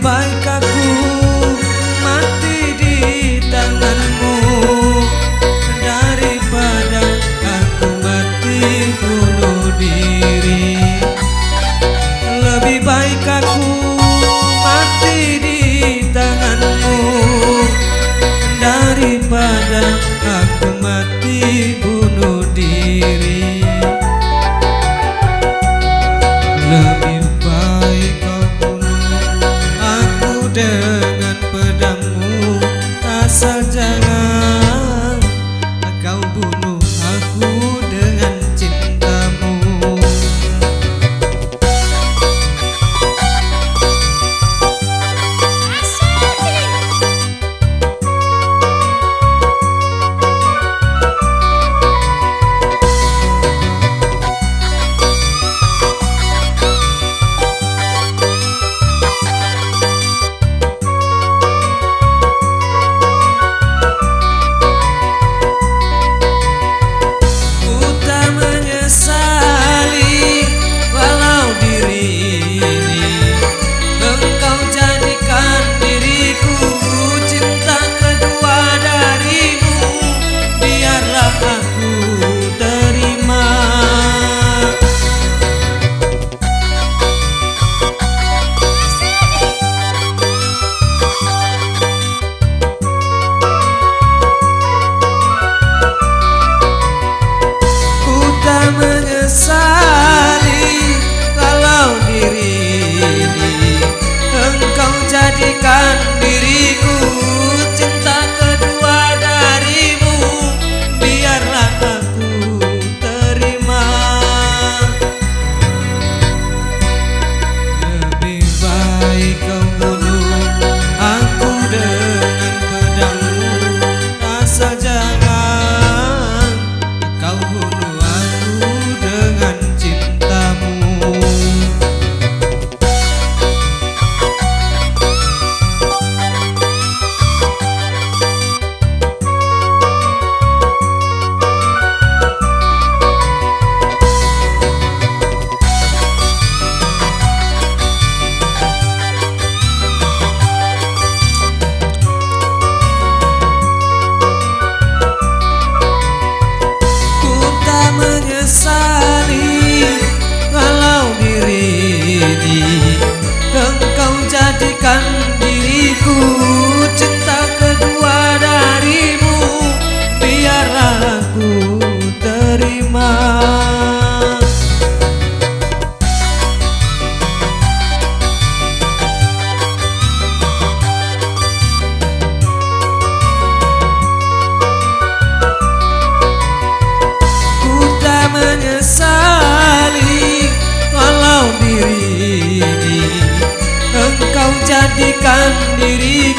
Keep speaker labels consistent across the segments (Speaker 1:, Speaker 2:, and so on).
Speaker 1: baik aku mati di tanganmu. Daripada aku mati bunuh diri. Lebih baik aku mati di tanganmu. Daripada aku mati sajana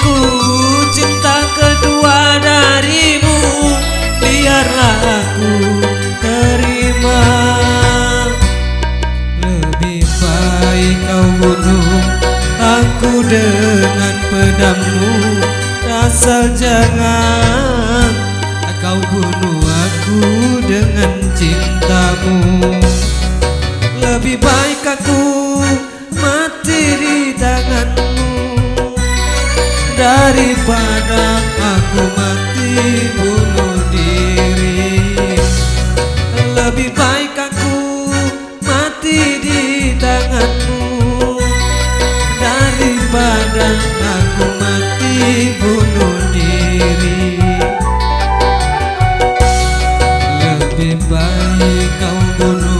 Speaker 1: diriku cinta kedua darimu biarlah aku terima. Lebih baik kau bunuh aku dengan pedangmu asal jangan kau bunuh aku dengan cintamu. Lebih baik aku câu buồn